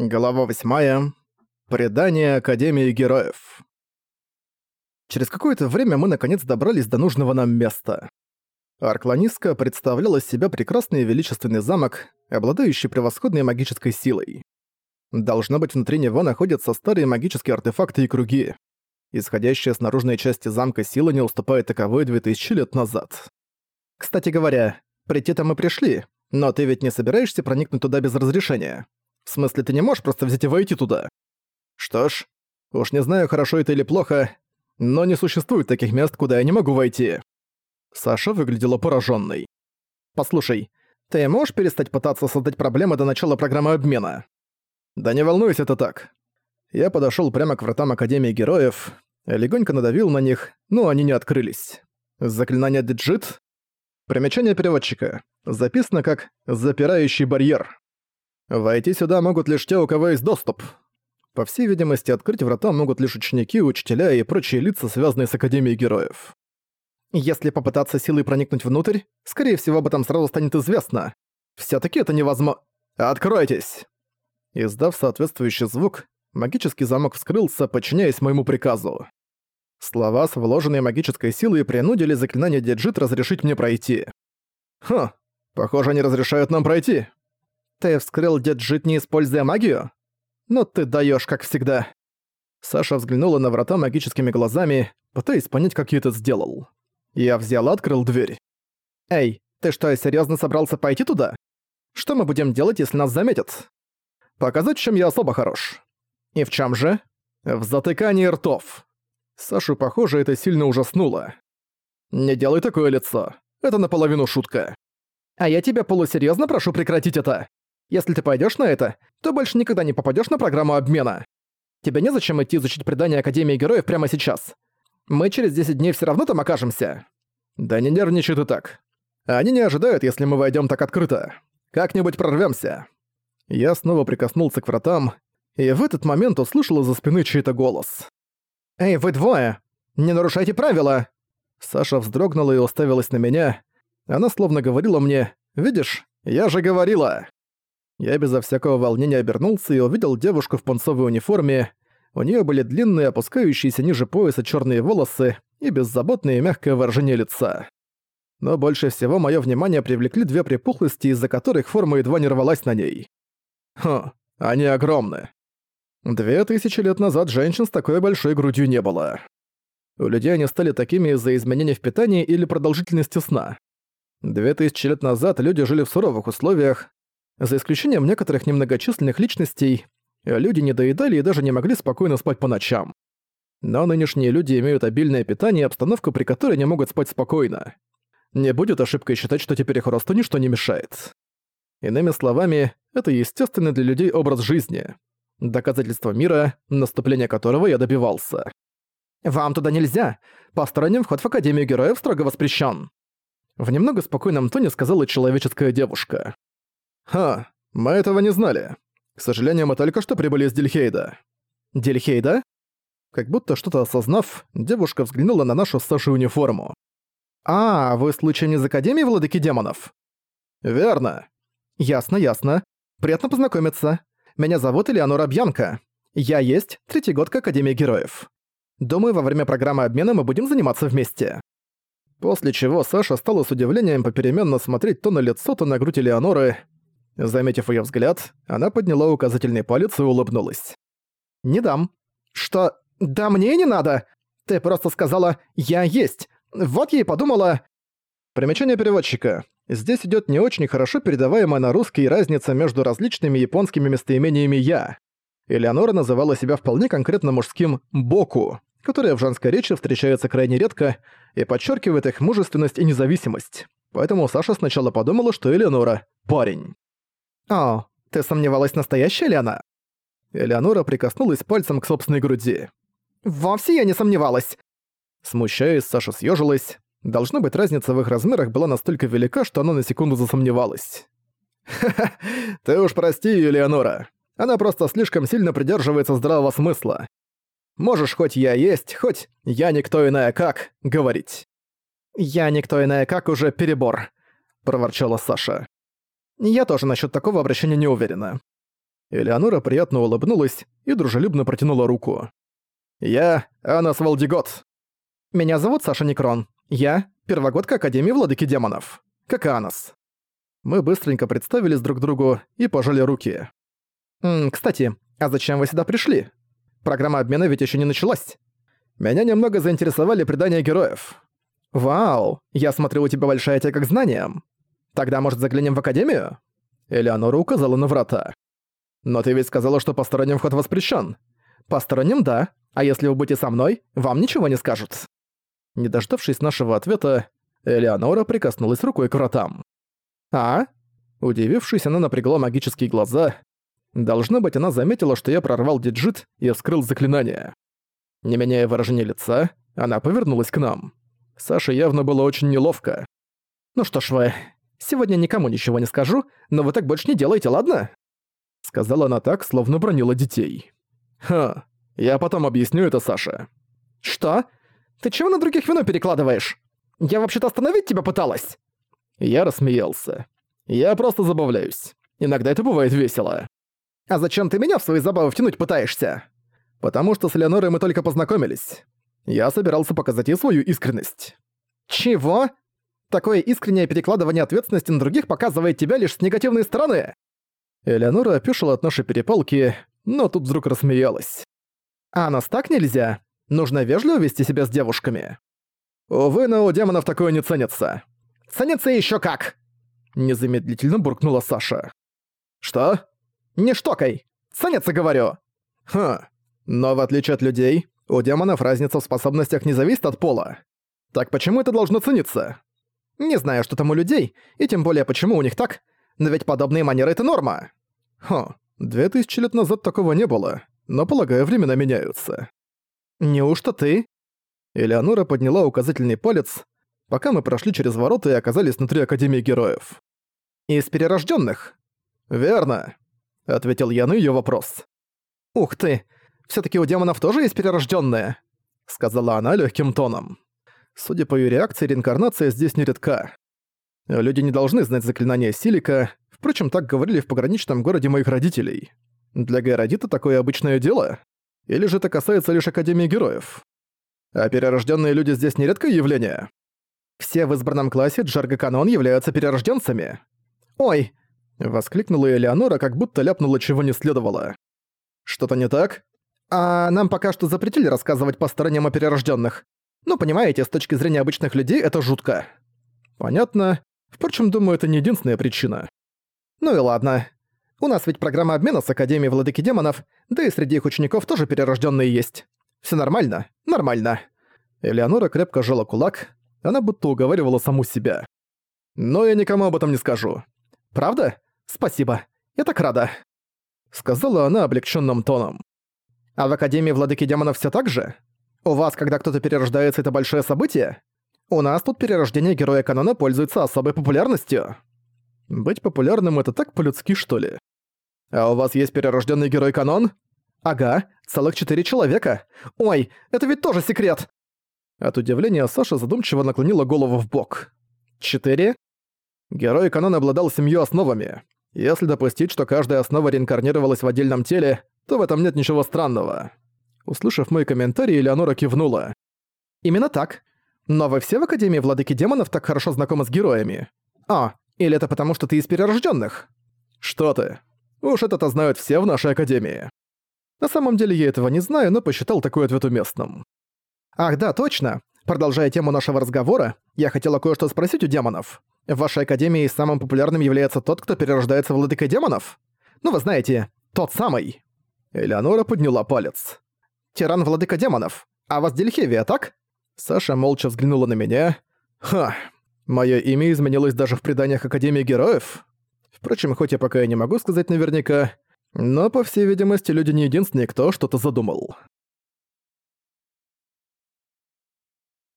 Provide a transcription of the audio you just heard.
Глава 8. Предание Академии Героев. Через какое-то время мы наконец добрались до нужного нам места. Аркланиска представляла из себя прекрасный и величественный замок, обладающий превосходной магической силой. Должно быть, внутри него находятся старые магические артефакты и круги. Исходящая с наружной части замка сила не уступает таковой 2000 лет назад. Кстати говоря, прийти-то мы пришли, но ты ведь не собираешься проникнуть туда без разрешения? В смысле, ты не можешь просто взять и войти туда? Что ж, уж не знаю, хорошо это или плохо, но не существует таких мест, куда я не могу войти. Саша выглядела пораженной. Послушай, ты можешь перестать пытаться создать проблемы до начала программы обмена? Да не волнуйся, это так. Я подошёл прямо к вратам Академии Героев, легонько надавил на них, но они не открылись. Заклинание Диджит. Примечание переводчика. Записано как «запирающий барьер». Войти сюда могут лишь те, у кого есть доступ. По всей видимости, открыть врата могут лишь ученики, учителя и прочие лица, связанные с Академией Героев. Если попытаться силой проникнуть внутрь, скорее всего, об этом сразу станет известно. Всё-таки это невозможно... Откройтесь! Издав соответствующий звук, магический замок вскрылся, подчиняясь моему приказу. Слова с вложенной магической силой принудили заклинание Диджит разрешить мне пройти. Хм, похоже, они разрешают нам пройти. «Ты вскрыл деджит, не используя магию? Ну ты даёшь, как всегда». Саша взглянула на врата магическими глазами, пытаясь понять, как я это сделал. Я взял и открыл дверь. «Эй, ты что, серьёзно собрался пойти туда? Что мы будем делать, если нас заметят?» «Показать, чем я особо хорош». «И в чём же?» «В затыкании ртов». Сашу, похоже, это сильно ужаснуло. «Не делай такое лицо. Это наполовину шутка». «А я тебя полусерьёзно прошу прекратить это. Если ты пойдешь на это, то больше никогда не попадешь на программу обмена. Тебе незачем идти изучить предание Академии Героев прямо сейчас. Мы через 10 дней все равно там окажемся. Да не нервничай ты так. Они не ожидают, если мы войдем так открыто. Как-нибудь прорвемся. Я снова прикоснулся к вратам, и в этот момент услышал из-за спины чей-то голос. «Эй, вы двое! Не нарушайте правила!» Саша вздрогнула и уставилась на меня. Она словно говорила мне «Видишь, я же говорила!» Я безо всякого волнения обернулся и увидел девушку в пунцовой униформе. У нее были длинные, опускающиеся ниже пояса черные волосы и беззаботное мягкое выражение лица. Но больше всего мое внимание привлекли две припухлости, из-за которых форма едва не рвалась на ней. Хм, они огромны. Две тысячи лет назад женщин с такой большой грудью не было. У людей они стали такими из-за изменений в питании или продолжительности сна. Две тысячи лет назад люди жили в суровых условиях, за исключением некоторых немногочисленных личностей, люди не доедали и даже не могли спокойно спать по ночам. Но нынешние люди имеют обильное питание и обстановку, при которой не могут спать спокойно. Не будет ошибкой считать, что теперь их росту ничто не мешает. Иными словами, это естественный для людей образ жизни. Доказательство мира, наступление которого я добивался. «Вам туда нельзя! Посторонним вход в Академию Героев строго воспрещен. В немного спокойном тоне сказала человеческая девушка. «Ха, мы этого не знали. К сожалению, мы только что прибыли из Дельхейда». «Дельхейда?» Как будто что-то осознав, девушка взглянула на нашу с Сашей униформу. «А, вы случайно из Академии Владыки Демонов?» «Верно». «Ясно, ясно. Приятно познакомиться. Меня зовут Элеонора Бьянка. Я есть третий год к Академии Героев. Думаю, во время программы обмена мы будем заниматься вместе». После чего Саша стала с удивлением попеременно смотреть то на лицо, то на грудь Элеоноры, Заметив её взгляд, она подняла указательный палец и улыбнулась. «Не дам». «Что? Да мне не надо! Ты просто сказала «я есть». Вот я и подумала...» Примечание переводчика. Здесь идёт не очень хорошо передаваемая на русский разница между различными японскими местоимениями «я». Элеонора называла себя вполне конкретно мужским «боку», которое в женской речи встречается крайне редко и подчеркивает их мужественность и независимость. Поэтому Саша сначала подумала, что Элеонора – парень. «О, ты сомневалась, настоящая ли она?» Элеонора прикоснулась пальцем к собственной груди. «Вовсе я не сомневалась!» Смущаясь, Саша съежилась. Должно быть, разница в их размерах была настолько велика, что она на секунду засомневалась. «Ха-ха, ты уж прости, Элеонора. Она просто слишком сильно придерживается здравого смысла. Можешь хоть я есть, хоть я никто иная как говорить». «Я никто иная как уже перебор», — проворчала Саша. Я тоже насчет такого обращения не уверена. Элеонора приятно улыбнулась и дружелюбно протянула руку. «Я Анас Валдигот. Меня зовут Саша Некрон. Я первогодка Академии Владыки Демонов. Как и Анас». Мы быстренько представились друг другу и пожали руки. «М, «Кстати, а зачем вы сюда пришли? Программа обмена ведь еще не началась. Меня немного заинтересовали предания героев. Вау, я смотрю, у тебя большая тяга к знаниям. Тогда, может, заглянем в Академию?» Элеонора указала на врата. «Но ты ведь сказала, что посторонним вход воспрещен. Посторонним — да, а если вы будете со мной, вам ничего не скажут». Не дождавшись нашего ответа, Элеонора прикоснулась рукой к вратам. «А?» Удивившись, она напрягла магические глаза. Должно быть, она заметила, что я прорвал диджит и вскрыл заклинание. Не меняя выражения лица, она повернулась к нам. Саше явно было очень неловко. «Ну что ж вы, сегодня никому ничего не скажу, но вы так больше не делайте, ладно?» Сказала она так, словно бронила детей. «Ха, я потом объясню это Саше». «Что? Ты чего на других вино перекладываешь? Я вообще-то остановить тебя пыталась!» Я рассмеялся. «Я просто забавляюсь. Иногда это бывает весело». «А зачем ты меня в свои забавы втянуть пытаешься?» «Потому что с Леонорой мы только познакомились. Я собирался показать ей свою искренность». «Чего? Такое искреннее перекладывание ответственности на других показывает тебя лишь с негативной стороны!» Элеонора опешила от нашей перепалки, но тут вдруг рассмеялась. «А нас так нельзя? Нужно вежливо вести себя с девушками». «Увы, но у демонов такое не ценится». «Ценится еще как!» Незамедлительно буркнула Саша. «Что?» «Не штокай! Ценится, говорю!» «Хм, но в отличие от людей, у демонов разница в способностях не зависит от пола. Так почему это должно цениться? Не знаю, что там у людей, и тем более почему у них так, но ведь подобные манеры — это норма. Хо, две тысячи лет назад такого не было, но, полагаю, времена меняются. Неужто ты? Элеонора подняла указательный палец, пока мы прошли через ворота и оказались внутри Академии Героев. «Из перерожденных? «Верно», — ответил я на её вопрос. «Ух ты, Всё-таки у демонов тоже есть перерождённые», — сказала она лёгким тоном. Судя по её реакции, реинкарнация здесь нередка. Люди не должны знать заклинания Силика, впрочем, так говорили в пограничном городе моих родителей. Для Гайродита такое обычное дело? Или же это касается лишь Академии Героев? А перерождённые люди здесь нередкое явление? Все в избранном классе Джарга Канон являются перерождёнцами. «Ой!» — воскликнула Элеонора, как будто ляпнула чего не следовало. «Что-то не так?» А нам пока что запретили рассказывать посторонним о перерожденных. Ну, понимаете, с точки зрения обычных людей это жутко. Понятно. Впрочем, думаю, это не единственная причина. Ну и ладно. У нас ведь программа обмена с Академией Владыки Демонов, да и среди их учеников тоже перерожденные есть. Все нормально? Нормально. Элеонора крепко жала кулак, она будто уговаривала саму себя. Но я никому об этом не скажу. Правда? Спасибо. Я так рада. Сказала она облегченным тоном. А в Академии Владыки Демонов все так же? У вас, когда кто-то перерождается, это большое событие? У нас тут перерождение Героя Канона пользуется особой популярностью. Быть популярным — это так по-людски, что ли? А у вас есть перерожденный Герой Канон? Ага, целых четыре человека. Ой, это ведь тоже секрет! От удивления Саша задумчиво наклонила голову в бок. Четыре? Герой Канон обладал семью основами. Если допустить, что каждая основа реинкарнировалась в отдельном теле, то в этом нет ничего странного. Услышав мой комментарий, Элеонора кивнула. «Именно так. Но вы все в Академии Владыки Демонов так хорошо знакомы с героями? А, или это потому, что ты из перерожденных? «Что ты? Уж это-то знают все в нашей Академии». На самом деле я этого не знаю, но посчитал такой ответ уместным. «Ах да, точно. Продолжая тему нашего разговора, я хотела кое-что спросить у демонов. В вашей Академии самым популярным является тот, кто перерождается Владыкой Демонов? Ну вы знаете, тот самый». Элеонора подняла палец. «Тиран владыка демонов. А вас Дельхевия, так?» Саша молча взглянула на меня. «Ха, моё имя изменилось даже в преданиях Академии Героев. Впрочем, хоть я пока и не могу сказать наверняка, но, по всей видимости, люди не единственные, кто что-то задумал».